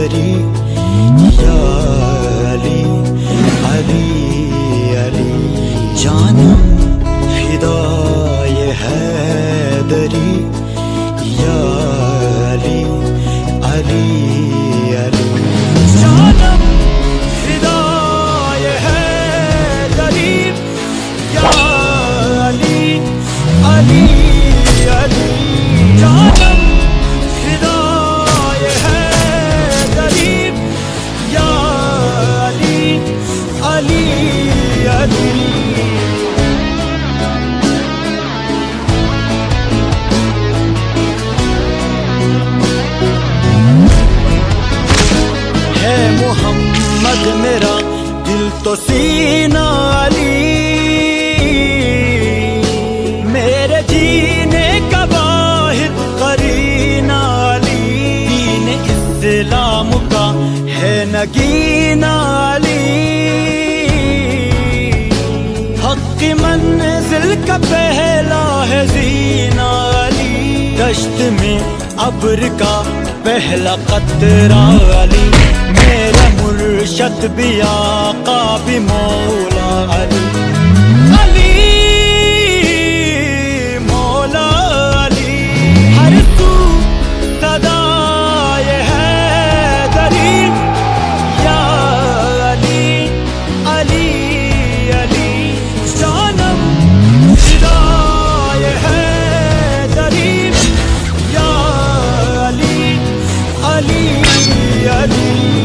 تیری یا علی علی علی جانم فدا یہ ہے دری یا علی علی محمد میرا دل تو سینہ علی میرے جینے کا واحد قرینہ علی دین اسلام کا ہے نگینہ علی کی منزل کا پہلا ہے زینا علی۔ دشت میں ابر کا پہلا قطرہ علی۔ میرا مرشد بھی آقا بھی مولا علی۔ بيدي